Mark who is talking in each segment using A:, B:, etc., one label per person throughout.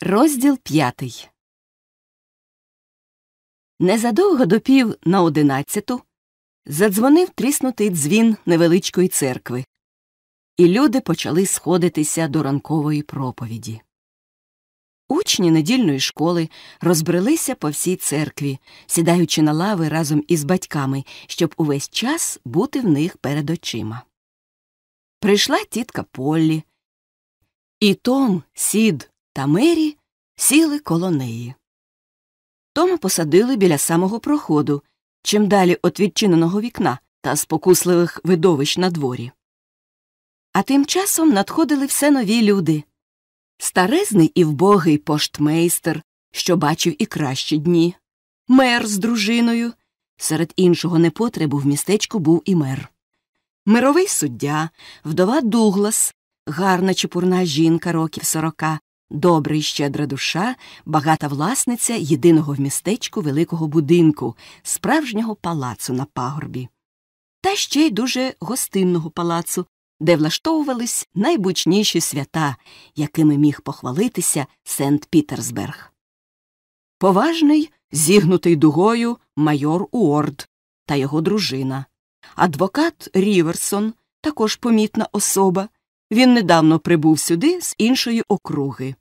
A: Розділ п'ятий. Незадовго до пів на одинадцяту задзвонив тріснутий дзвін невеличкої церкви, і люди почали сходитися до ранкової проповіді. Учні недільної школи розбрелися по всій церкві, сідаючи на лави разом із батьками, щоб увесь час бути в них перед очима. Прийшла тітка Поллі, і Том, Сід та Мері сіли коло неї. Тома посадили біля самого проходу, чим далі від відчиненого вікна та спокусливих видовищ на дворі. А тим часом надходили все нові люди старезний і вбогий поштмейстер, що бачив і кращі дні, мер з дружиною. Серед іншого непотребу в містечку був і мер. Мировий суддя, вдова Дуглас, гарна чепурна жінка років сорока, добра й щедра душа, багата власниця єдиного в містечку великого будинку, справжнього палацу на пагорбі, та ще й дуже гостинного палацу, де влаштовувались найбучніші свята, якими міг похвалитися Сент Пітерсберг. Поважний, зігнутий дугою майор Уорд та його дружина, адвокат Ріверсон, також помітна особа. Він недавно прибув сюди з іншої округи.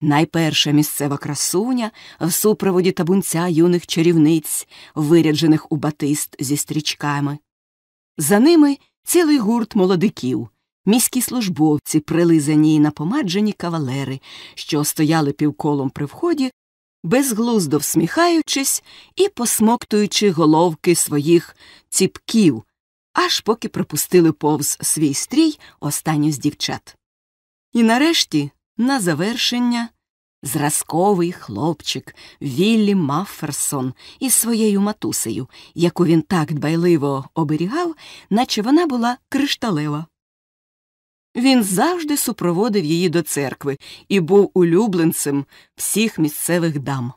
A: Найперша місцева красуня в супроводі табунця юних чарівниць, виряджених у батист зі стрічками. За ними цілий гурт молодиків, міські службовці, прилизані й напомаджені кавалери, що стояли півколом при вході, безглуздо всміхаючись і посмоктуючи головки своїх ціпків, аж поки пропустили повз свій стрій останню з дівчат. І нарешті, на завершення, зразковий хлопчик Віллі Мафферсон із своєю матусею, яку він так дбайливо оберігав, наче вона була кришталева. Він завжди супроводив її до церкви і був улюбленцем всіх місцевих дам.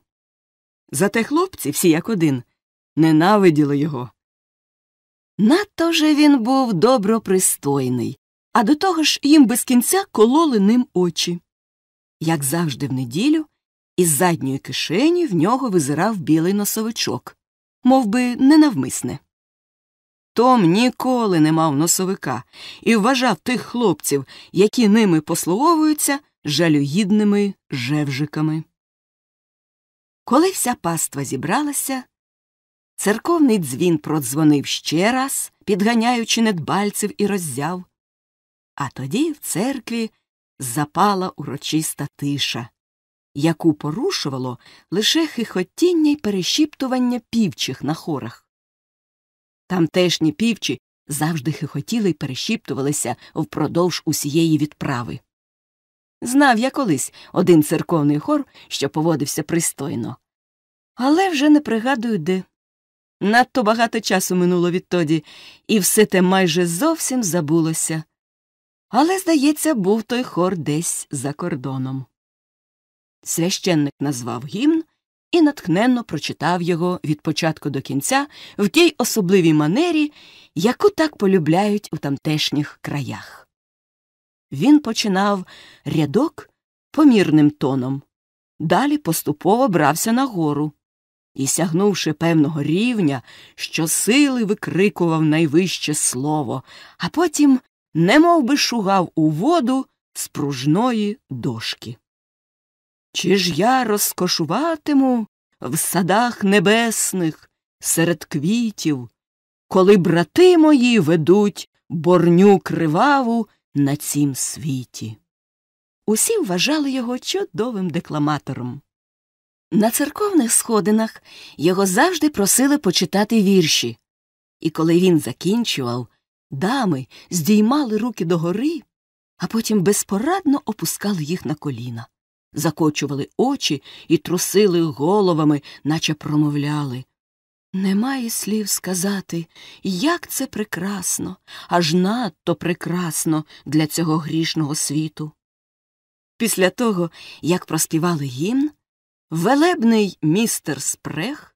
A: Зате хлопці, всі як один, ненавиділи його. Надто же він був добропристойний, а до того ж їм без кінця кололи ним очі. Як завжди в неділю, із задньої кишені в нього визирав білий носовичок, мов би ненавмисне. Том ніколи не мав носовика і вважав тих хлопців, які ними послуговуються, жалюгідними жевжиками. Коли вся паства зібралася, церковний дзвін продзвонив ще раз, підганяючи недбальців і роззяв, а тоді в церкві запала урочиста тиша, яку порушувало лише хихотіння й перешіптування півчих на хорах. Тамтешні півчі завжди хихотіли й перешіптувалися впродовж усієї відправи. Знав я колись один церковний хор, що поводився пристойно, але вже не пригадую де. Надто багато часу минуло відтоді, і все те майже зовсім забулося. Але, здається, був той хор десь за кордоном. Священник назвав гімн і натхненно прочитав його від початку до кінця в тій особливій манері, яку так полюбляють у тамтешніх краях. Він починав рядок помірним тоном, далі поступово брався нагору і, сягнувши певного рівня, щосили викрикував найвище слово, а потім немов би шугав у воду з пружної дошки. Чи ж я розкошуватиму в садах небесних серед квітів, коли брати мої ведуть борню криваву на цім світі? Усі вважали його чудовим декламатором. На церковних сходинах його завжди просили почитати вірші, і коли він закінчував, дами здіймали руки догори, а потім безпорадно опускали їх на коліна, закочували очі і трусили головами, наче промовляли. Немає слів сказати, як це прекрасно, аж надто прекрасно для цього грішного світу. Після того, як проспівали гімн, велебний містер Спрех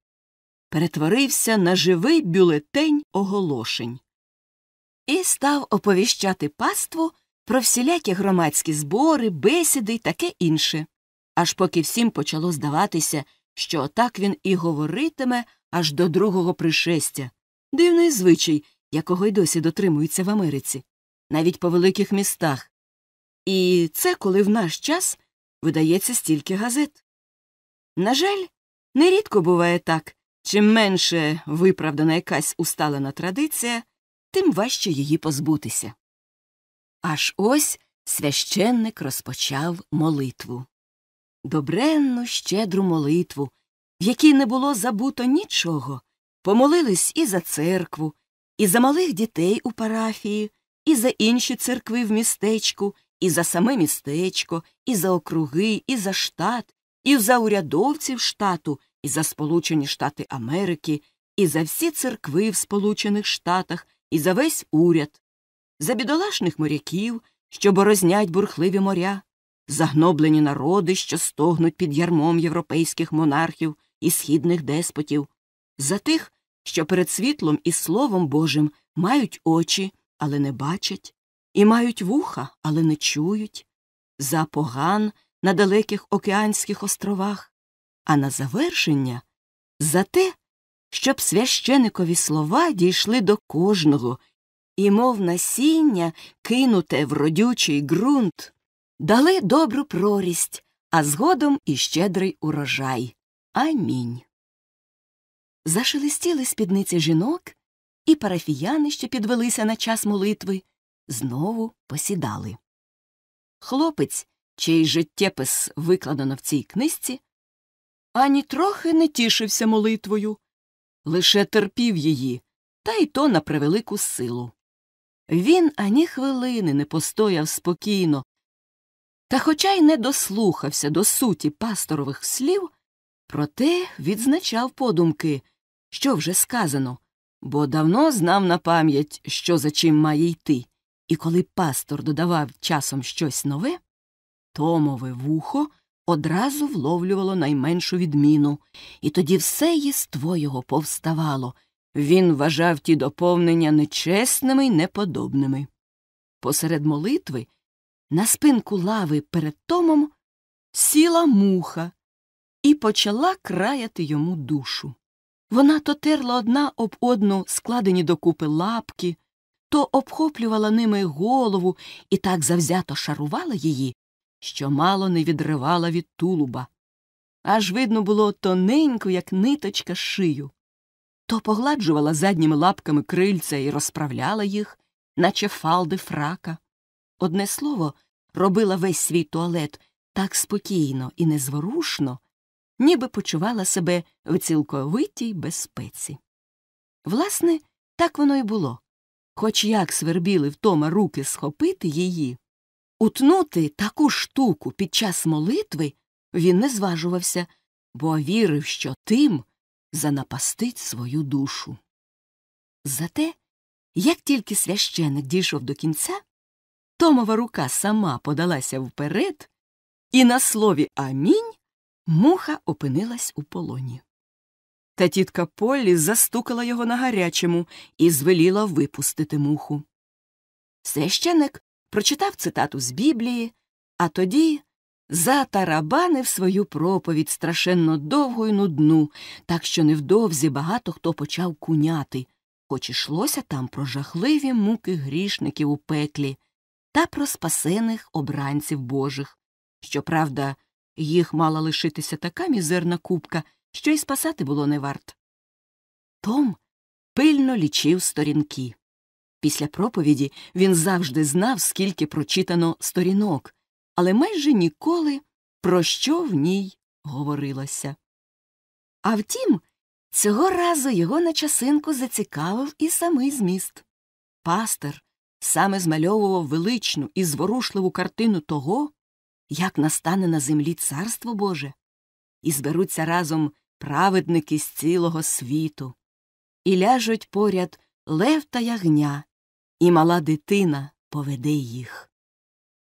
A: перетворився на живий бюлетень оголошень і став оповіщати паству про всілякі громадські збори, бесіди й таке інше. аж поки всім почало здаватися, що отак він і говоритиме аж до другого пришестя. Дивний звичай, якого й досі дотримуються в Америці, навіть по великих містах. І це коли в наш час видається стільки газет. На жаль, нерідко буває так чим менше виправдана якась усталена традиція, тим важче її позбутися. Аж ось священник розпочав молитву добренну, щедру молитву, в якій не було забуто нічого. Помолились і за церкву, і за малих дітей у парафії, і за інші церкви в містечку, і за саме містечко, і за округи, і за штат, і за урядовців штату, і за Сполучені Штати Америки, і за всі церкви в Сполучених Штатах, і за весь уряд, за бідолашних моряків, що борознять бурхливі моря, загноблені народи, що стогнуть під ярмом європейських монархів і східних деспотів, за тих, що перед світлом і Словом Божим мають очі, але не бачать, і мають вуха, але не чують, за поган на далеких океанських островах, а на завершення за те, щоб священикові слова дійшли до кожного, і, мов насіння, кинуте в родючий ґрунт, дали добру прорість, а згодом і щедрий урожай. Амінь. Зашелестіли спідниці жінок, і парафіяни, що підвелися на час молитви, знову посідали. Хлопець, чий життєпис викладено в цій книжці, ані трохи не тішився молитвою, лише терпів її, та й то на превелику силу. Він ані хвилини не постояв спокійно, та, хоча й не дослухався до суті пасторових слів, проте відзначав подумки, що вже сказано, бо давно знав на пам'ять, що за чим має йти, і коли пастор додавав часом щось нове, Томове вухо одразу вловлювало найменшу відміну, і тоді все єство його повставало. Він вважав ті доповнення нечесними й неподобними. Посеред молитви на спинку лави перед Томом сіла муха і почала краяти йому душу. Вона то терла одна об одну складені докупи лапки, то обхоплювала ними голову і так завзято шарувала її, що мало не відривала від тулуба. Аж видно було тоненьку, як ниточка, шию. То погладжувала задніми лапками крильця і розправляла їх, наче фалди фрака. Одне слово, робила весь свій туалет так спокійно і незворушно, ніби почувала себе в цілковитій безпеці. Власне, так воно й було. Хоч як свербіли втома руки схопити її, утнути таку штуку під час молитви він не зважувався, бо вірив, що тим занапастить свою душу. Зате, як тільки священик дійшов до кінця, Томова рука сама подалася вперед, і на слові Амінь муха опинилась у полоні. Та тітка Поллі застукала його на гарячому і звеліла випустити муху. Священик прочитав цитату з Біблії, а тоді затарабанив свою проповідь страшенно довгу й нудну, так що невдовзі багато хто почав куняти, хоч ішлося там про жахливі муки грішників у пеклі та про спасених обранців божих. Щоправда, їх мала лишитися така мізерна купка, що й спасати було не варт. Том пильно лічив сторінки. Після проповіді він завжди знав, скільки прочитано сторінок, але майже ніколи про що в ній говорилося. А втім, цього разу його на часинку зацікавив і самий зміст. Пастер саме змальовував величну і зворушливу картину того, як настане на землі царство Боже, і зберуться разом праведники з цілого світу, і ляжуть поряд лев та ягня, і мала дитина поведе їх.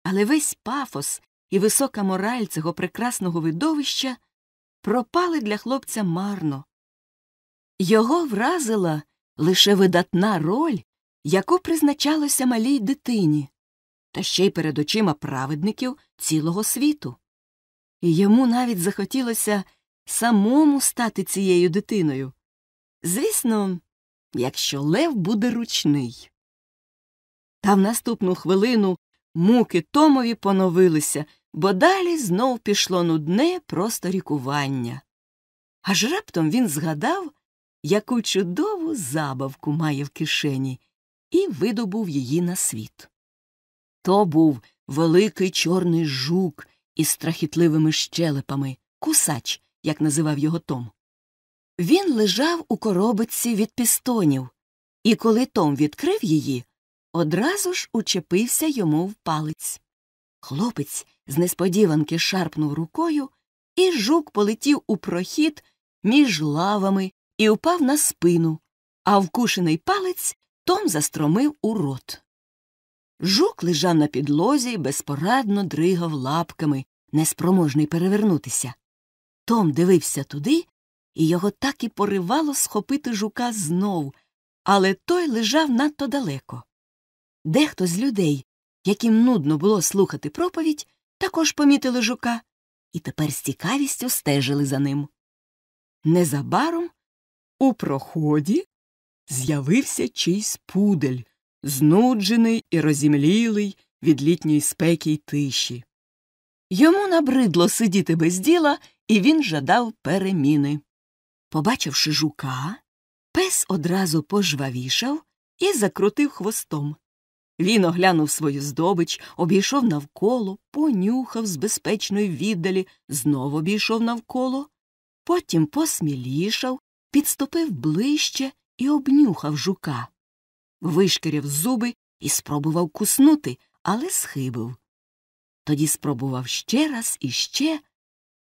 A: Але весь пафос і висока мораль цього прекрасного видовища пропали для хлопця марно. Його вразила лише видатна роль, яку призначалося малій дитині, та ще й перед очима праведників цілого світу. і йому навіть захотілося самому стати цією дитиною. Звісно, якщо Лев буде ручний. Та в наступну хвилину муки Томові поновилися, бо далі знов пішло нудне просто рікування. Аж раптом він згадав, яку чудову забавку має в кишені, і видобув її на світ. То був великий чорний жук із страхітливими щелепами, кусач, як називав його Том. Він лежав у коробиці від пістонів, і коли Том відкрив її, одразу ж учепився йому в палець. Хлопець з несподіванки шарпнув рукою, і жук полетів у прохід між лавами і упав на спину, а вкушений палець Том застромив у рот. Жук лежав на підлозі і безпорадно дригав лапками, неспроможний перевернутися. Том дивився туди, і його так і поривало схопити жука знов, але той лежав надто далеко. Дехто з людей, яким нудно було слухати проповідь, також помітили жука і тепер з цікавістю стежили за ним. Незабаром у проході з'явився чийсь пудель, знуджений і розімлілий від літньої спеки й тиші. Йому набридло сидіти без діла, і він жадав переміни. Побачивши жука, пес одразу пожвавішав і закрутив хвостом. Він оглянув свою здобич, обійшов навколо, понюхав з безпечної віддалі, знову обійшов навколо, потім посмілішав, підступив ближче і обнюхав жука. Вишкіряв зуби і спробував куснути, але схибив. Тоді спробував ще раз і ще.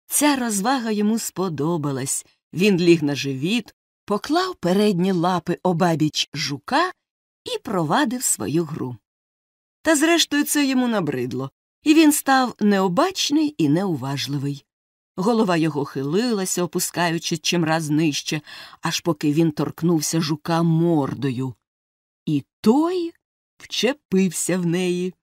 A: Ця розвага йому сподобалась. Він ліг на живіт, поклав передні лапи обабіч жука і провадив свою гру. Та зрештою це йому набридло, і він став необачний і неуважливий. Голова його хилилася, опускаючи чимраз нижче, аж поки він торкнувся жука мордою. І той вчепився в неї.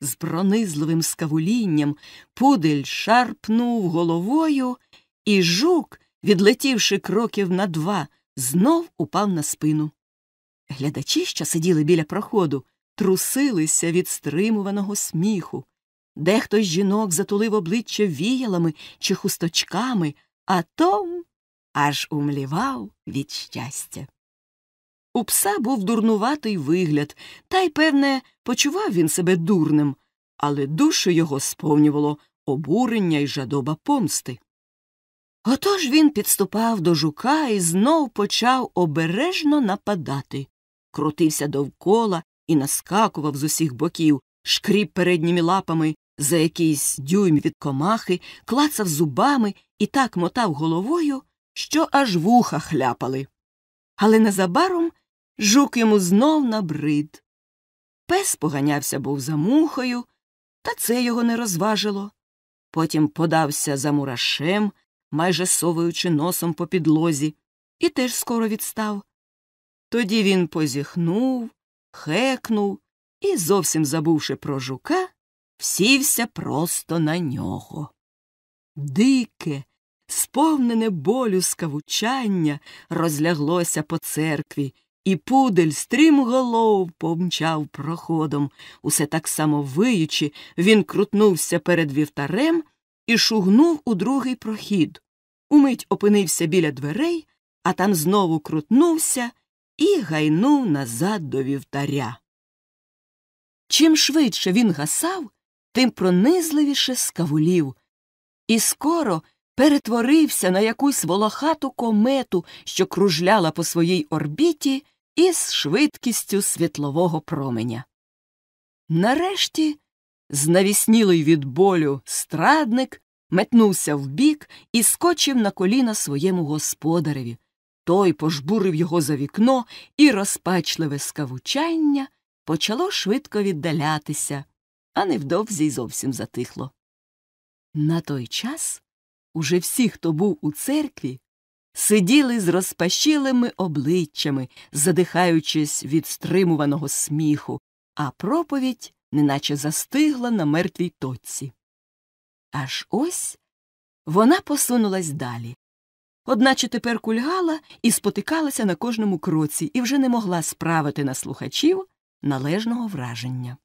A: З пронизливим скавулінням пудель шарпнув головою, і жук, відлетівши кроків на два, знов упав на спину. Глядачі, що сиділи біля проходу, трусилися від стримуваного сміху. Дехто з жінок затулив обличчя віялами чи хусточками, а Том аж умлівав від щастя. У пса був дурнуватий вигляд, та й, певне, почував він себе дурним, але душу його сповнювало обурення й жадоба помсти. Отож він підступав до жука і знов почав обережно нападати, крутився довкола і наскакував з усіх боків, шкріп передніми лапами за якийсь дюйм від комахи, клацав зубами і так мотав головою, що аж вуха хляпали. Але незабаром жук йому знов набрид. Пес поганявся був за мухою, та це його не розважило. Потім подався за мурашем, майже совуючи носом по підлозі, і теж скоро відстав. Тоді він позіхнув, хекнув і, зовсім забувши про жука, всівся просто на нього. Дике, сповнене болю скавучання розляглося по церкві, і пудель стрімголов помчав проходом. Усе так само виючи, він крутнувся перед вівтарем і шугнув у другий прохід. Умить опинився біля дверей, а там знову крутнувся і гайнув назад до вівтаря. Чим швидше він гасав, тим пронизливіше скавулів, і скоро перетворився на якусь волохату комету, що кружляла по своїй орбіті із швидкістю світлового променя. Нарешті, знавіснілий від болю страдник, метнувся вбік і скочив на коліна своєму господареві. Той пожбурив його за вікно, і розпачливе скавучання почало швидко віддалятися, а невдовзі й зовсім затихло. На той час уже всі, хто був у церкві, сиділи з розпашілими обличчями, задихаючись від стримуваного сміху, а проповідь неначе застигла на мертвій точці. Аж ось Вона посунулась далі. Одначе тепер кульгала і спотикалася на кожному кроці і вже не могла справити на слухачів належного враження.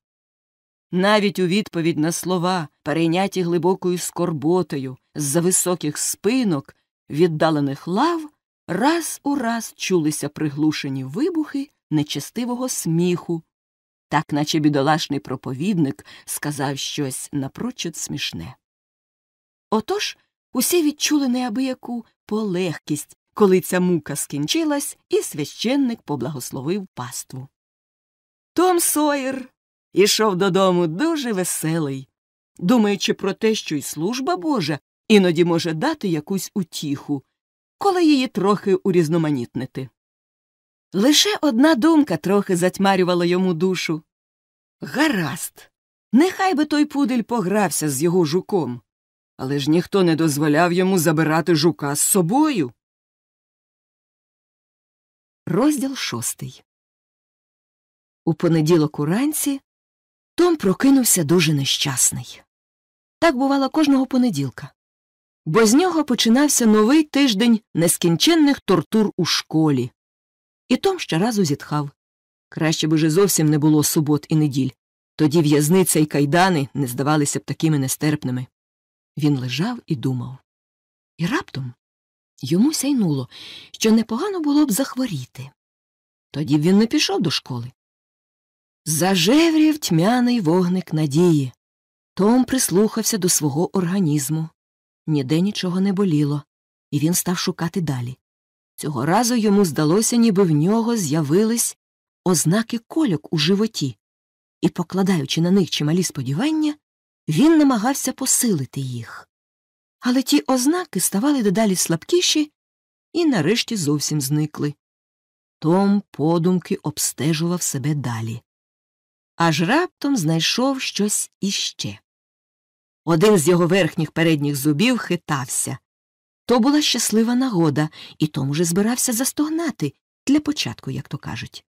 A: Навіть у відповідь на слова, перейняті глибокою скорботою з-за високих спинок, віддалених лав, раз у раз чулися приглушені вибухи нечестивого сміху, так наче бідолашний проповідник сказав щось напрочуд смішне. Отож усі відчули неабияку полегкість, коли ця мука скінчилась, і священник поблагословив паству. Том Сойер ішов додому дуже веселий, думаючи про те, що й служба Божа іноді може дати якусь утіху, коли її трохи урізноманітнити. Лише одна думка трохи затьмарювала йому душу. Гаразд, нехай би той пудель погрався з його жуком, але ж ніхто не дозволяв йому забирати жука з собою. Розділ шостий. У понеділок уранці Том прокинувся дуже нещасний. Так бувало кожного понеділка. Бо з нього починався новий тиждень нескінченних тортур у школі. І Том щоразу зітхав. Краще б уже зовсім не було субот і неділь. Тоді в'язниця і кайдани не здавалися б такими нестерпними. Він лежав і думав. І раптом йому сяйнуло, що непогано було б захворіти. Тоді б він не пішов до школи. Зажеврів тьмяний вогник надії. Том прислухався до свого організму. Ніде нічого не боліло, і він став шукати далі. Цього разу йому здалося, ніби в нього з'явились ознаки кольок у животі, і, покладаючи на них чималі сподівання, він намагався посилити їх. Але ті ознаки ставали дедалі слабкіші і нарешті зовсім зникли. Том подумки обстежував себе далі. Аж раптом знайшов щось іще. Один з його верхніх передніх зубів хитався. То була щаслива нагода, і Том уже збирався застогнати для початку, як то кажуть.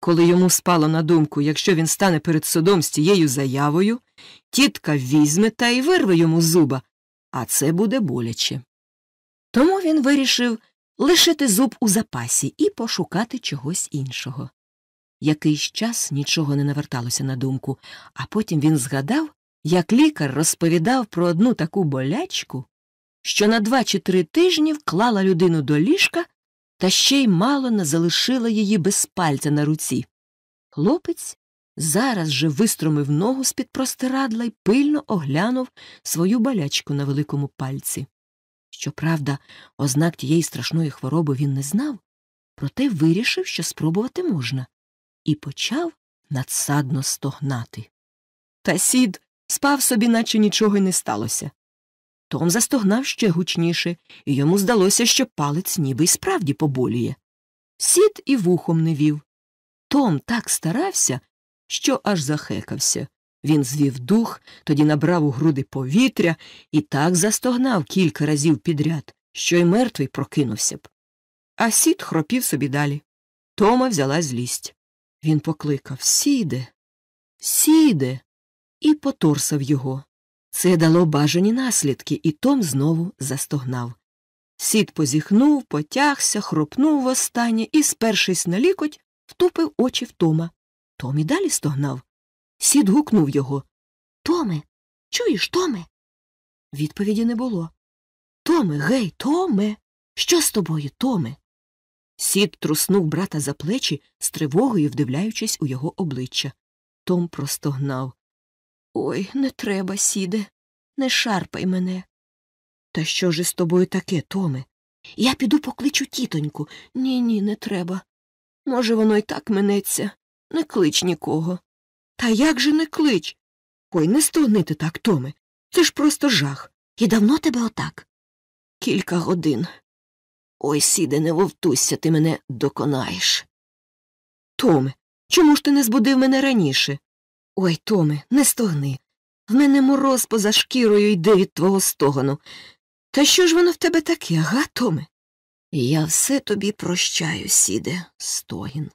A: Коли йому спало на думку, якщо він стане перед судом з тією заявою, тітка візьме та й вирве йому зуба, а це буде боляче. Тому він вирішив лишити зуб у запасі і пошукати чогось іншого. Якийсь час нічого не наверталося на думку, а потім він згадав, як лікар розповідав про одну таку болячку, що на два чи три тижні вклала людину до ліжка та ще й мало не залишила її без пальця на руці. Хлопець зараз же вистромив ногу з під простирадла й пильно оглянув свою болячку на великому пальці. Щоправда, ознак тієї страшної хвороби він не знав, проте вирішив, що спробувати можна, і почав надсадно стогнати. Та сід спав собі, наче нічого й не сталося. Том застогнав ще гучніше, і йому здалося, що палець ніби й справді поболює. Сід і вухом не вів. Том так старався, що аж захекався. Він звів дух, тоді набрав у груди повітря і так застогнав кілька разів підряд, що й мертвий прокинувся б. А сід хропів собі далі. Тома взяла злість. Він покликав Сіде, сіде, і поторсав його. Це дало бажані наслідки, і Том знову застогнав. Сід позіхнув, потягся, хропнув востаннє і, спершись на лікоть, втупив очі в Тома. Том і далі стогнав. Сід гукнув його. Томе, чуєш, Томе? Відповіді не було. Томе, гей, Томе. Що з тобою, Томе? Сід труснув брата за плечі, з тривогою вдивляючись у його обличчя. Том простогнав. Ой, не треба, сіде, не шарпай мене. Та що ж із тобою таке, Томе? Я піду покличу тітоньку. Ні, ні, не треба. Може, воно й так минеться. Не клич нікого. Та як же не клич? Ой, не стогни ти так, Томе. Це ж просто жах. І давно тебе отак? Кілька годин. Ой, сіде, не вовтуйся, ти мене доконаєш. Томе, чому ж ти не збудив мене раніше? Ой, Томе, не стогни. В мене мороз поза шкірою йде від твого стогону. Та що ж воно в тебе таке, га, Томе? Я все тобі прощаю, сіде, стогін.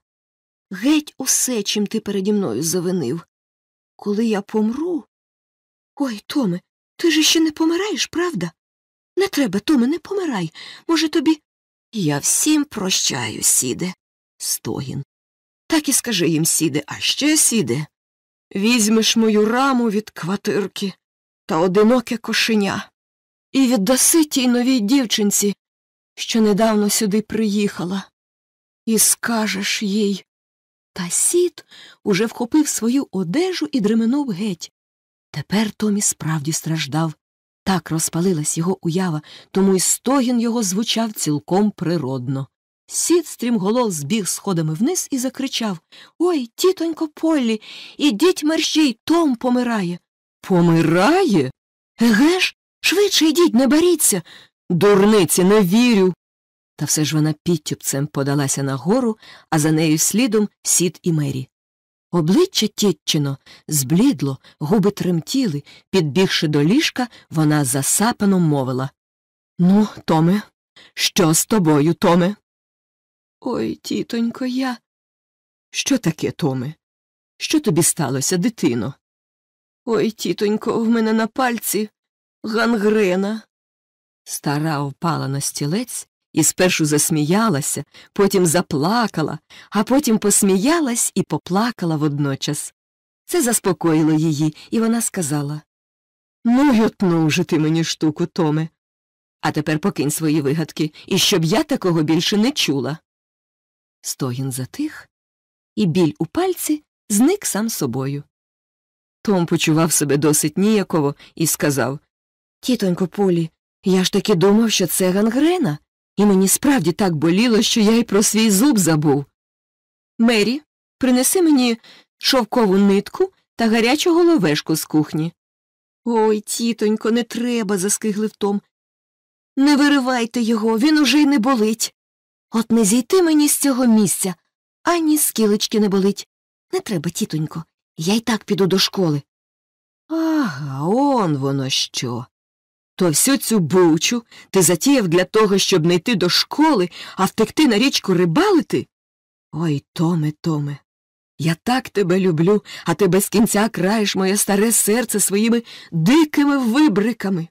A: Геть усе, чим ти переді мною завинив. Коли я помру. Ой, Томе, ти ж ще не помираєш, правда? Не треба, Томе, не помирай. Може, тобі. Я всім прощаю, сіде, стогін. Так і скажи їм, сіде, а ще сіде. Візьмеш мою раму від квартирки та одиноке кошеня і віддаси тій новій дівчинці, що недавно сюди приїхала, і скажеш їй. Та сід уже вхопив свою одежу і дременув геть. Тепер Томі справді страждав. Так розпалилась його уява, тому й стогін його звучав цілком природно. Сід стрімголов збіг сходами вниз і закричав Ой, тітонько Поллі, ідіть мерщій, Том помирає. Помирає? Еге ж? Швидше йдіть, не беріться. Дурниці, не вірю. Та все ж вона підтюпцем подалася нагору, а за нею слідом сід і мері. Обличчя Тітчино зблідло, губи тремтіли, підбігши до ліжка, вона засапано мовила Ну, Томе, що з тобою, Томе? Ой, тітонько, я. Що таке, Томе? Що тобі сталося, дитино? Ой, тітонько, в мене на пальці гангрена. Стара впала на стілець і спершу засміялася, потім заплакала, а потім посміялась і поплакала водночас. Це заспокоїло її, і вона сказала Ну, й отну вже ти мені штуку, Томе. А тепер покинь свої вигадки, і щоб я такого більше не чула. Стогін затих, і біль у пальці зник сам собою. Том почував себе досить ніяково і сказав Тітонько Полі, я ж таки думав, що це гангрена, і мені справді так боліло, що я й про свій зуб забув. Мері, принеси мені шовкову нитку та гарячу головешку з кухні. Ой, тітонько, не треба, заскиглив Том. Не виривайте його, він уже й не болить. От не зійти мені з цього місця, ані скілечки не болить. Не треба, тітонько, я й так піду до школи. Ага, он воно що. То всю цю бучу ти затіяв для того, щоб не йти до школи, а втекти на річку рибалити? Ой, Томе, Томе, я так тебе люблю, а ти без кінця краєш моє старе серце своїми дикими вибриками.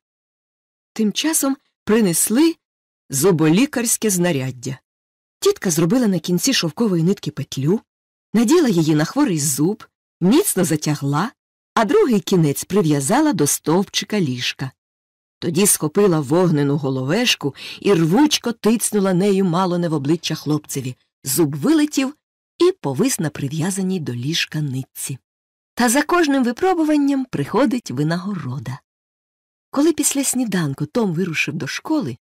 A: Тим часом принесли зуболікарське знаряддя. Тітка зробила на кінці шовкової нитки петлю, наділа її на хворий зуб, міцно затягла, а другий кінець прив'язала до стовпчика ліжка. Тоді схопила вогнену головешку і рвучко тицнула нею мало не в обличчя хлопцеві. Зуб вилетів і повис на прив'язаній до ліжка нитці. Та за кожним випробуванням приходить винагорода. Коли після сніданку Том вирушив до школи,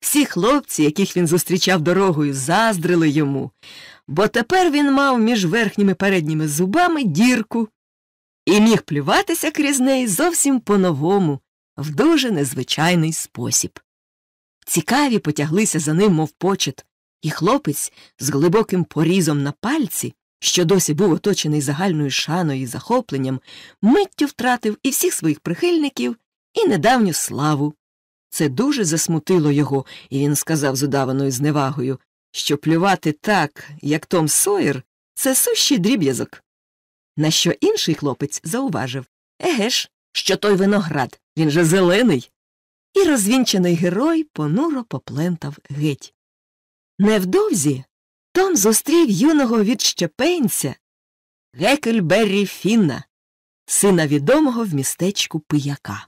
A: всі хлопці, яких він зустрічав дорогою, заздрили йому, бо тепер він мав між верхніми передніми зубами дірку і міг плюватися крізь неї зовсім по-новому, в дуже незвичайний спосіб. Цікаві потяглися за ним, мов почет, і хлопець з глибоким порізом на пальці, що досі був оточений загальною шаною і захопленням, миттю втратив і всіх своїх прихильників, і недавню славу. Це дуже засмутило його, і він сказав з удаваною зневагою, що плювати так, як Том Сойер, це сущий дріб'язок. На що інший хлопець зауважив Еге ж, що той виноград, він же зелений. І розвінчений герой понуро поплентав геть. Невдовзі Том зустрів юного відщепенця Гекельберрі Фінна, сина відомого в містечку пияка.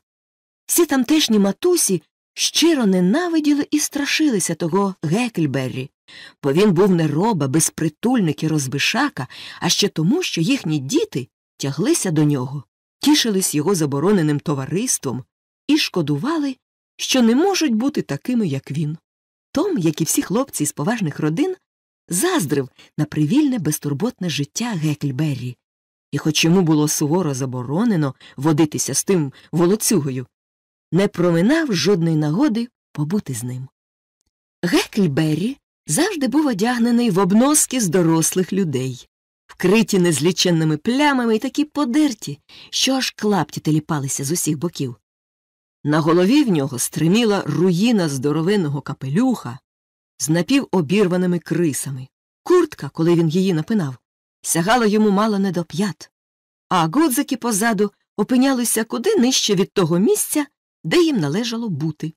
A: Всі тамтешні матусі щиро ненавиділи і страшилися того Гекельберрі, бо він був не роба, безпритульник і розбишака, а ще тому, що їхні діти тяглися до нього, тішились його забороненим товариством і шкодували, що не можуть бути такими, як він. Том, як і всі хлопці з поважних родин, заздрив на привільне безтурботне життя Гекельберрі, і хоч йому було суворо заборонено водитися з тим волоцюгою, не проминав жодної нагоди побути з ним. Гекельберрі завжди був одягнений в обноски з дорослих людей, вкриті незліченними плямами і такі подерті, що аж клапті теліпалися з усіх боків. На голові в нього стриміла руїна здоровенного капелюха з напівобірваними крисами. Куртка, коли він її напинав, сягала йому мало не до п'ят, а гудзики позаду опинялися куди нижче від того місця, де їм належало бути.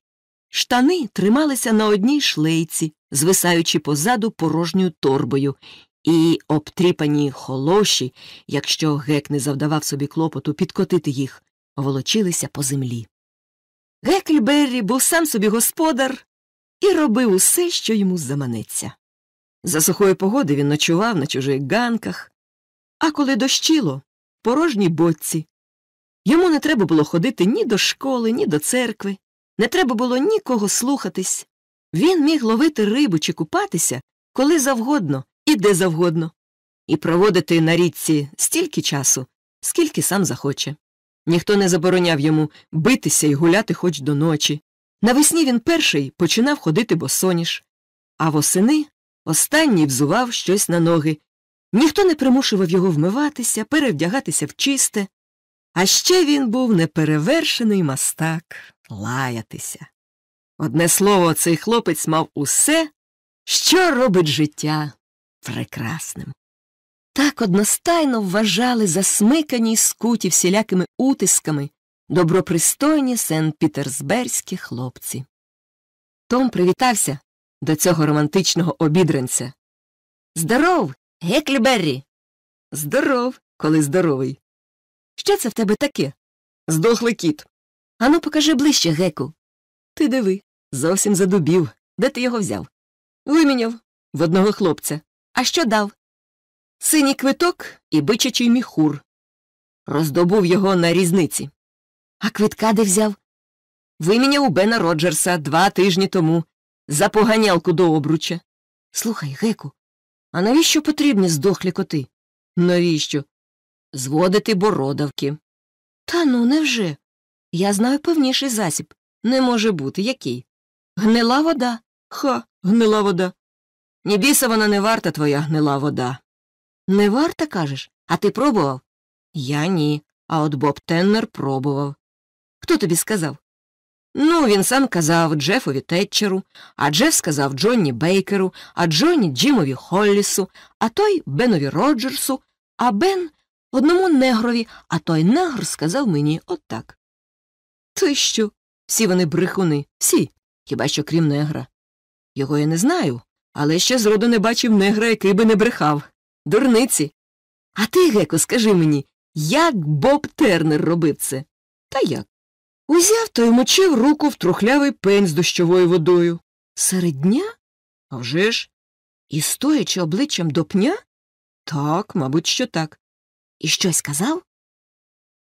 A: Штани трималися на одній шлейці, звисаючи позаду порожньою торбою, і обтріпані холоші, якщо гек не завдавав собі клопоту підкотити їх, волочилися по землі. Гекльберрі був сам собі господар і робив усе, що йому заманеться. За сухої погоди він ночував на чужих ганках, а коли дощило порожній боці. Йому не треба було ходити ні до школи, ні до церкви, не треба було нікого слухатись. Він міг ловити рибу чи купатися коли завгодно і де завгодно, і проводити на річці стільки часу, скільки сам захоче. Ніхто не забороняв йому битися і гуляти хоч до ночі. Навесні він перший починав ходити босоніж, а восени останній взував щось на ноги. Ніхто не примушував його вмиватися, перевдягатися в чисте. А ще він був неперевершений мастак лаятися. Одне слово, цей хлопець мав усе, що робить життя прекрасним. Так одностайно вважали засмикані й скуті всілякими утисками добропристойні сен-пітерсберські хлопці. Том привітався до цього романтичного обідранця. Здоров, Гекліберрі. Здоров, коли здоровий. Що це в тебе таке? Здохлий кіт. Ану, покажи ближче, геку. Ти диви, зовсім задубів. Де ти його взяв? Виміняв в одного хлопця. А що дав? Синій квиток і бичачий міхур. Роздобув його на різниці. А квитка де взяв? Виміняв у Бена Роджерса два тижні тому за поганялку до обруча. Слухай, геку, а навіщо потрібні здохлі коти? Навіщо? Зводити бородавки. Та ну, невже? Я знаю певніший засіб. Не може бути. Який? Гнила вода. Ха, гнила вода. Ні біса вона не варта твоя гнила вода. Не варта, кажеш? А ти пробував? Я ні. А от Боб Теннер пробував. Хто тобі сказав? Ну, він сам казав Джефові Тетчеру, а Джеф сказав Джонні Бейкеру, а Джонні Джимові Холлісу, а той Бенові Роджерсу, а Бен одному негрові, а той негр сказав мені отак. То й що? Всі вони брехуни, всі, хіба що крім негра. Його я не знаю, але ще зроду не бачив негра, який би не брехав. Дурниці. А ти, Геко, скажи мені, як Боб Тернер робив це? Та як? Узяв та й мочив руку в трухлявий пень з дощовою водою. Серед дня? А вже ж? І стоячи обличчям до пня? Так, мабуть, що так. І щось казав?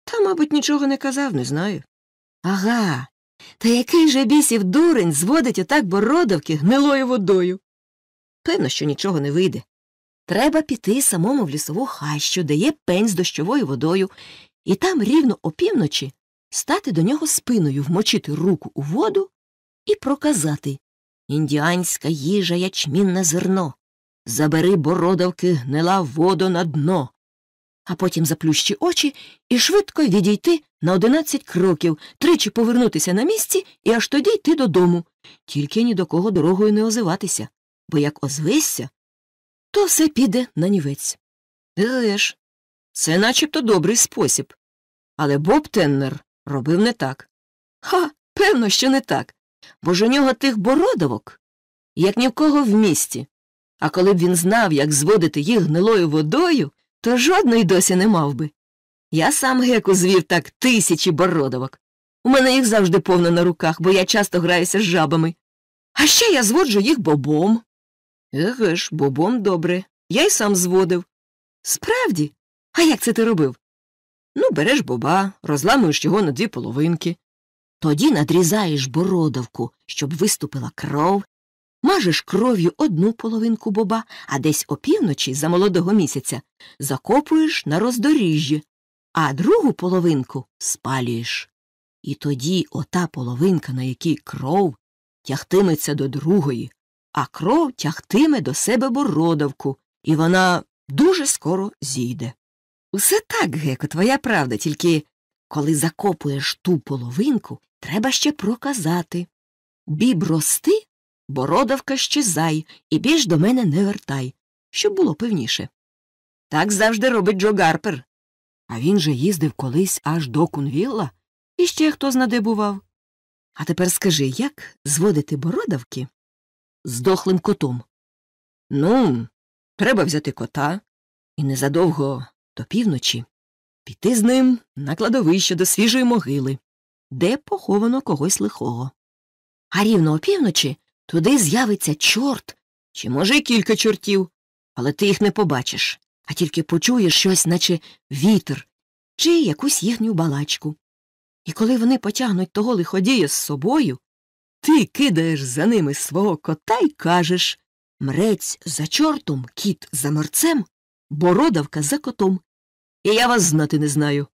A: Та, мабуть, нічого не казав, не знаю. Ага. Та який же бісів дурень зводить отак бородавки гнилою водою? Певно, що нічого не вийде. Треба піти самому в лісову хащу, де є пень з дощовою водою, і там рівно опівночі стати до нього спиною, вмочити руку у воду і проказати Індіанська їжа ячмінне зерно. Забери бородавки, гнила воду на дно. А потім заплющи очі і швидко відійти на одинадцять кроків, тричі повернутися на місці і аж тоді йти додому. Тільки ні до кого дорогою не озиватися, бо як озвешся, то все піде на нівець. Еге це начебто добрий спосіб. Але Боб Теннер робив не так. Ха, певно, що не так. Бо ж у нього тих бородовок, як ні в кого в місті. А коли б він знав, як зводити їх гнилою водою, то жодної досі не мав би. Я сам геку звів так тисячі бородовок. У мене їх завжди повно на руках, бо я часто граюся з жабами. А ще я зводжу їх бобом. Еге ж, бобом добре. Я й сам зводив. Справді? А як це ти робив? Ну, береш боба, розламуєш його на дві половинки. Тоді надрізаєш бородавку, щоб виступила кров, мажеш кров'ю одну половинку боба, а десь опівночі за молодого місяця закопуєш на роздоріжжі, а другу половинку спалюєш. І тоді ота половинка, на якій кров, тягтиметься до другої, а кров тягтиме до себе бородавку, і вона дуже скоро зійде. Усе так, Геко, твоя правда, тільки коли закопуєш ту половинку, треба ще проказати. Біб рости, бородавка щезай, і більш до мене не вертай, щоб було певніше. Так завжди робить Джо Гарпер. А він же їздив колись аж до Кунвілла, і ще хто знаде бував. А тепер скажи, як зводити бородавки з дохлим котом? Ну, треба взяти кота і незадовго до півночі піти з ним на кладовище до свіжої могили, де поховано когось лихого. А рівно опівночі туди з'явиться чорт, чи, може, кілька чортів, але ти їх не побачиш, а тільки почуєш щось, наче вітер, чи якусь їхню балачку. І коли вони потягнуть того лиходія з собою, ти кидаєш за ними свого кота й кажеш мрець за чортом, кіт за мерцем, бородавка за котом. І я вас знати не знаю.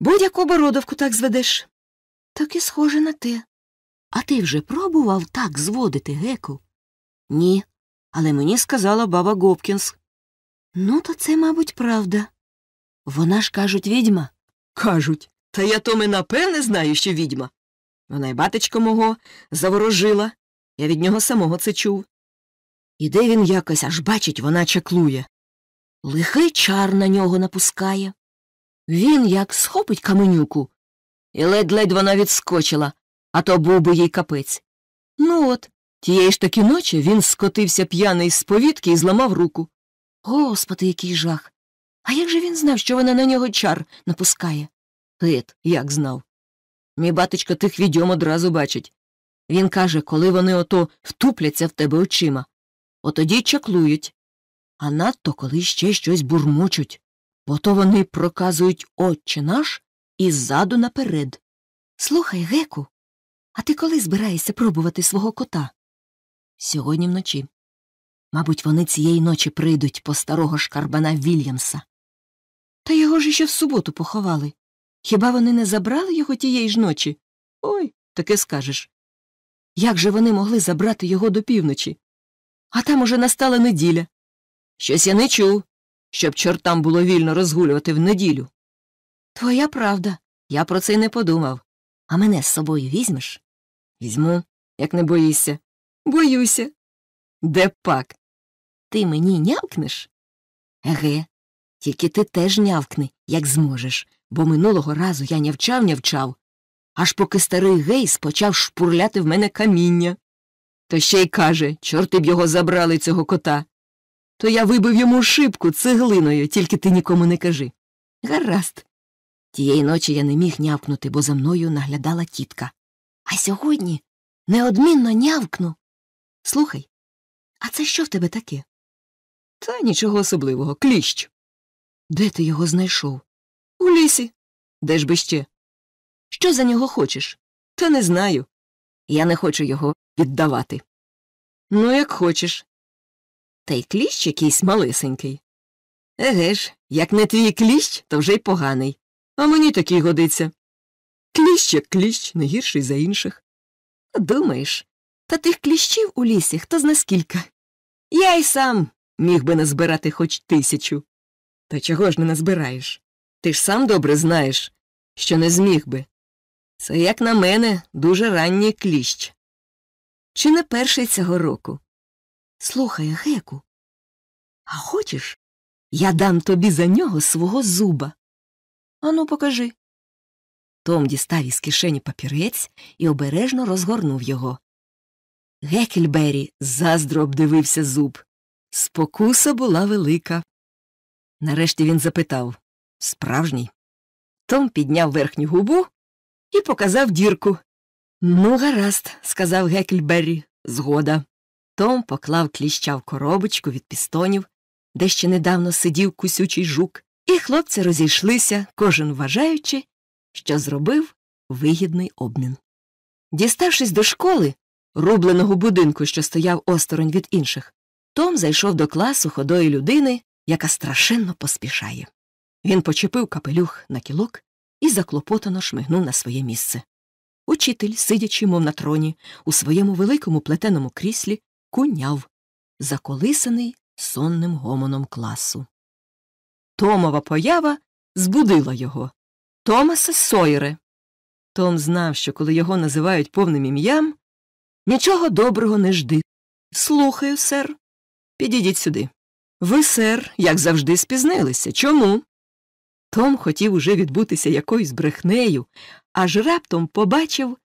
A: Будь-яку бородавку так зведеш. Так і схоже на те. А ти вже пробував так зводити геку? Ні, але мені сказала баба Гопкінс. Ну, то це, мабуть, правда. Вона ж, кажуть, відьма. Кажуть, та я то ми напевне знаю, що відьма. Вона й батечко мого заворожила. Я від нього самого це чув. Іде він якось, аж бачить, вона чаклує. Лихий чар на нього напускає. Він як схопить каменюку, і ледь-ледь вона відскочила, а то був би їй капець. Ну от, тієї ж таки ночі він скотився п'яний з повітки і зламав руку. Господи, який жах. А як же він знав, що вона на нього чар напускає? Гет, як знав. Мій батечко тих відьом одразу бачить. Він каже, коли вони ото втупляться в тебе очима, отоді чаклують. А надто коли ще щось бурмочуть, бо то вони проказують отче наш і ззаду наперед. Слухай, Геку, а ти коли збираєшся пробувати свого кота? Сьогодні вночі. Мабуть, вони цієї ночі прийдуть по старого шкарбана Вільямса. Та його ж іще в суботу поховали. Хіба вони не забрали його тієї ж ночі? Ой, таке скажеш. Як же вони могли забрати його до півночі? А там уже настала неділя. Щось я не чув, щоб чортам було вільно розгулювати в неділю. Твоя правда, я про це й не подумав. А мене з собою візьмеш? Візьму, як не боїшся. Боюся. Де пак? Ти мені нявкнеш? Еге, тільки ти теж нявкни, як зможеш, бо минулого разу я нявчав нявчав, аж поки старий Гейс почав шпурляти в мене каміння. То ще й каже, чорти б його забрали цього кота. То я вибив йому шибку цеглиною, тільки ти нікому не кажи. Гаразд. Тієї ночі я не міг нявкнути, бо за мною наглядала тітка. А сьогодні неодмінно нявкну. Слухай, а це що в тебе таке? Та нічого особливого, кліщ. Де ти його знайшов? У лісі. Де ж би ще? Що за нього хочеш? Та не знаю. Я не хочу його віддавати. Ну, як хочеш. Та й кліщ якийсь малесенький. Еге ж, як не твій кліщ, то вже й поганий. А мені такий годиться. Кліщ як кліщ, не гірший за інших. Думаєш, та тих кліщів у лісі хто зна скільки. Я й сам міг би назбирати хоч тисячу. Та чого ж не назбираєш? Ти ж сам добре знаєш, що не зміг би. Це, як на мене, дуже ранній кліщ. Чи не перший цього року? Слухай, Геку, а хочеш, я дам тобі за нього свого зуба. Ану, покажи. Том дістав із кишені папірець і обережно розгорнув його. Гекельбері заздро обдивився зуб. Спокуса була велика. Нарешті він запитав Справжній. Том підняв верхню губу і показав дірку. Ну, гаразд, сказав Гекельбері, згода. Том поклав кліща в коробочку від пістонів, де ще недавно сидів кусючий жук, і хлопці розійшлися, кожен вважаючи, що зробив вигідний обмін. Діставшись до школи, рубленого будинку, що стояв осторонь від інших, Том зайшов до класу ходої людини, яка страшенно поспішає. Він почепив капелюх на кілок і заклопотано шмигнув на своє місце. Учитель, сидячи, мов на троні, у своєму великому плетеному кріслі, куняв, заколисаний сонним гомоном класу. Томова поява збудила його. Томаса Сойере. Том знав, що коли його називають повним ім'ям, нічого доброго не жди. Слухаю, сер. Підійдіть сюди. Ви, сер, як завжди, спізнилися. Чому? Том хотів уже відбутися якоюсь брехнею, аж раптом побачив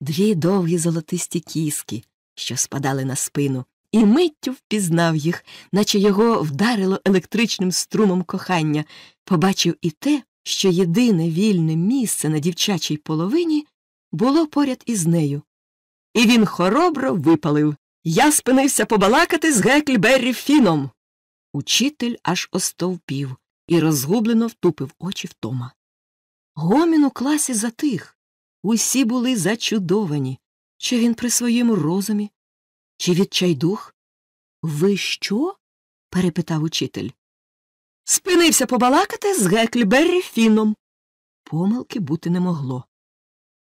A: дві довгі золотисті кіски, що спадали на спину, і миттю впізнав їх, наче його вдарило електричним струмом кохання, побачив і те, що єдине вільне місце на дівчачій половині було поряд із нею. І він хоробро випалив Я спинився побалакати з Гекльберрі Фіном. Учитель аж остовпів і розгублено втупив очі в Тома. Гомін у класі затих. Усі були зачудовані, чи він при своєму розумі, чи відчайдух. Ви що? перепитав учитель. Спинився побалакати з Гекльберрі Фіном. Помилки бути не могло.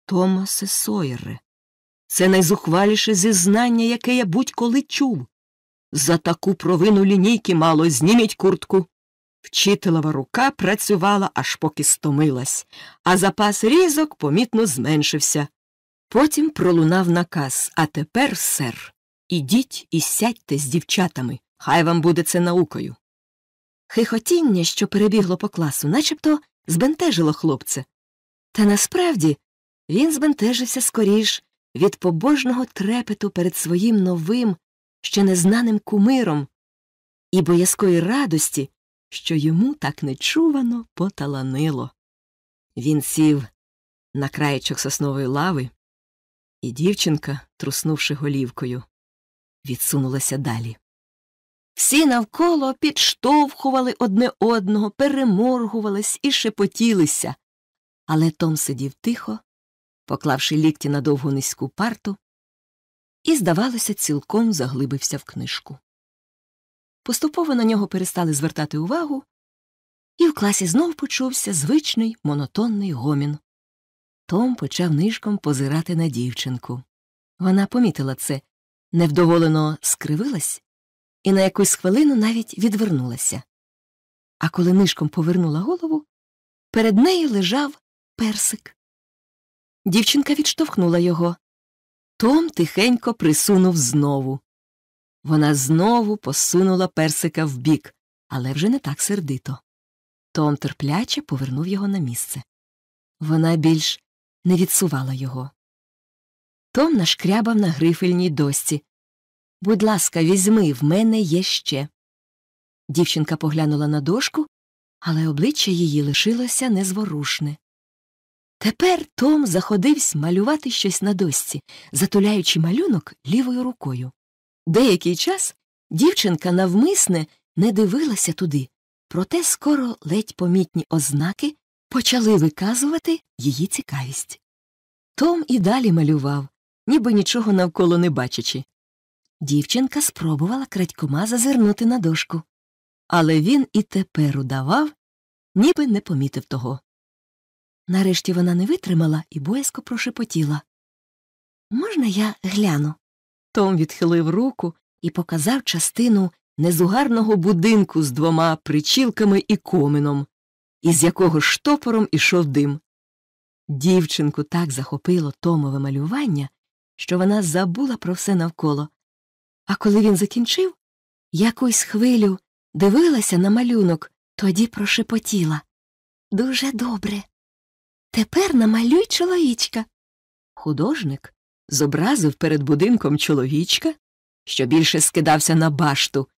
A: Томасе Сойере, це найзухваліше зізнання, яке я будь-коли чув. За таку провину лінійки мало зніміть куртку. Вчителева рука працювала, аж поки стомилась, а запас різок помітно зменшився. Потім пролунав наказ А тепер, сер, ідіть і сядьте з дівчатами. Хай вам буде це наукою. Хихотіння, що перебігло по класу, начебто збентежило хлопця. Та насправді він збентежився скоріш від побожного трепету перед своїм новим, ще незнаним кумиром і боязкої радості, що йому так нечувано поталанило. Він сів на краєчок соснової лави, і дівчинка, труснувши голівкою, відсунулася далі. Всі навколо підштовхували одне одного, переморгувались і шепотілися, але Том сидів тихо, поклавши лікті на довгу низьку парту, і, здавалося, цілком заглибився в книжку. Поступово на нього перестали звертати увагу, і в класі знов почувся звичний монотонний гомін. Том почав нишком позирати на дівчинку. Вона помітила це, невдоволено скривилась і на якусь хвилину навіть відвернулася. А коли нишком повернула голову, перед нею лежав персик. Дівчинка відштовхнула його. Том тихенько присунув знову. Вона знову посунула персика вбік, але вже не так сердито. Том терпляче повернув його на місце. Вона більш не відсувала його. Том нашкрябав на грифельній досці. Будь ласка, візьми, в мене є ще. Дівчинка поглянула на дошку, але обличчя її лишилося незворушне. Тепер Том заходився малювати щось на досці, затуляючи малюнок лівою рукою. Деякий час дівчинка навмисне не дивилася туди, проте скоро ледь помітні ознаки почали виказувати її цікавість. Том і далі малював, ніби нічого навколо не бачачи. Дівчинка спробувала крадькома зазирнути на дошку, але він і тепер удавав, ніби не помітив того. Нарешті вона не витримала і боязко прошепотіла. Можна я гляну? Том відхилив руку і показав частину незугарного будинку з двома причілками і комином, із якого штопором ішов дим. Дівчинку так захопило Томове малювання, що вона забула про все навколо. А коли він закінчив, якусь хвилю дивилася на малюнок, тоді прошепотіла. Дуже добре. Тепер намалюй чоловічка. Художник зобразив перед будинком чоловічка, що більше скидався на башту,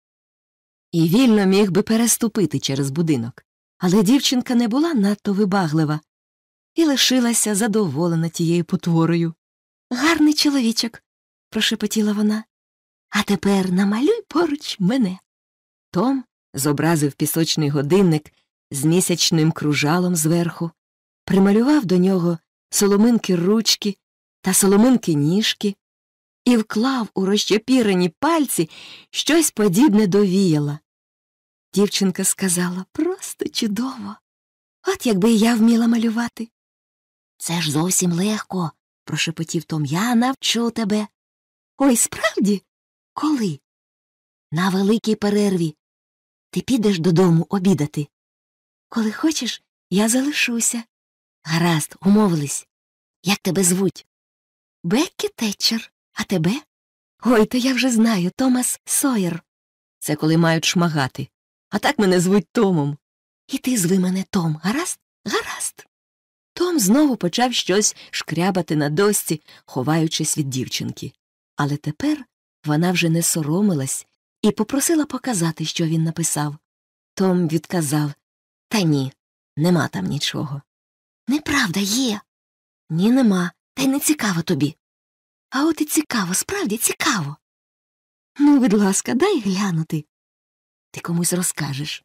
A: і вільно міг би переступити через будинок. Але дівчинка не була надто вибаглива і лишилася задоволена тією потворою. Гарний чоловічок, прошепотіла вона. А тепер намалюй поруч мене. Том зобразив пісочний годинник з місячним кружалом зверху, прималював до нього соломинки ручки та соломинки ніжки і вклав у розчепірені пальці щось подібне до віяла. Дівчинка сказала просто чудово. От якби я вміла малювати. Це ж зовсім легко, прошепотів Том. Я навчу тебе. Ой, справді? Коли? На великій перерві. Ти підеш додому обідати. Коли хочеш, я залишуся. Гаразд, умовились. Як тебе звуть? Беккі Тетчер. А тебе? Ой, то я вже знаю Томас Сойер. Це коли мають шмагати. А так мене звуть Томом. І ти зви мене Том, гаразд? Гаразд. Том знову почав щось шкрябати на досці, ховаючись від дівчинки. Але тепер вона вже не соромилась і попросила показати, що він написав. Том відказав Та ні, нема там нічого. Неправда є. Ні, нема, та й не цікаво тобі. А от і цікаво, справді цікаво. Ну, будь ласка, дай глянути. Ти комусь розкажеш.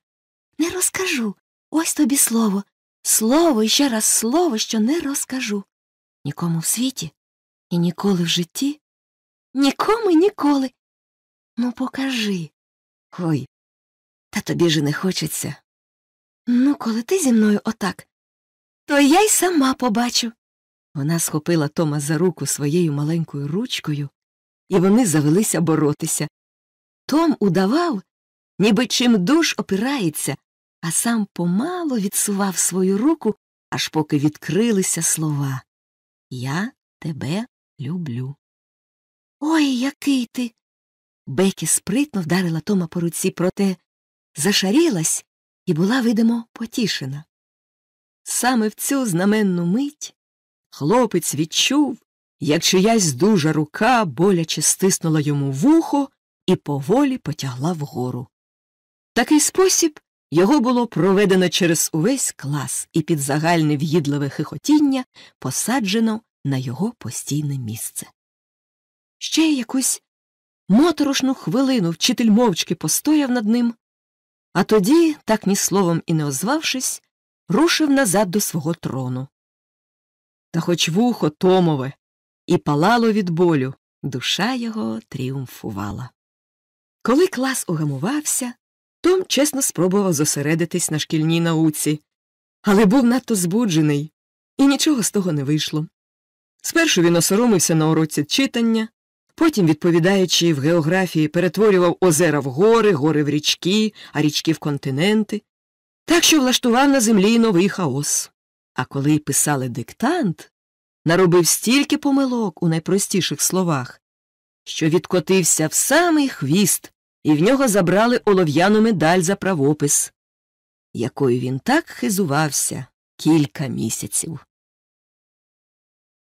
A: Не розкажу. Ось тобі слово. Слово і ще раз слово, що не розкажу. Нікому в світі і ніколи в житті. Нікому ніколи. Ну, покажи. Ой, та тобі же не хочеться. Ну, коли ти зі мною отак, то я й сама побачу. Вона схопила Тома за руку своєю маленькою ручкою, і вони завелися боротися. Том удавав, ніби чим душ опирається, а сам помало відсував свою руку, аж поки відкрилися слова Я тебе люблю. Ой, який ти. Бекі спритно вдарила Тома по руці, проте зашарілась і була, видимо, потішена. Саме в цю знаменну мить хлопець відчув, як чиясь дужа рука боляче стиснула йому вухо і поволі потягла вгору. Такий спосіб його було проведено через увесь клас і під загальне в'їдливе хихотіння посаджено на його постійне місце. Ще якусь моторошну хвилину вчитель мовчки постояв над ним, а тоді, так ні словом і не озвавшись, рушив назад до свого трону. Та хоч вухо Томове і палало від болю, душа його тріумфувала. Коли клас угамувався, Том чесно спробував зосередитись на шкільній науці, але був надто збуджений, і нічого з того не вийшло. Спершу він осоромився на уроці читання, потім, відповідаючи в географії, перетворював озера в гори, гори в річки, а річки в континенти, так що влаштував на землі новий хаос. А коли писали диктант, наробив стільки помилок у найпростіших словах, що відкотився в самий хвіст, і в нього забрали олов'яну медаль за правопис, якою він так хизувався кілька місяців.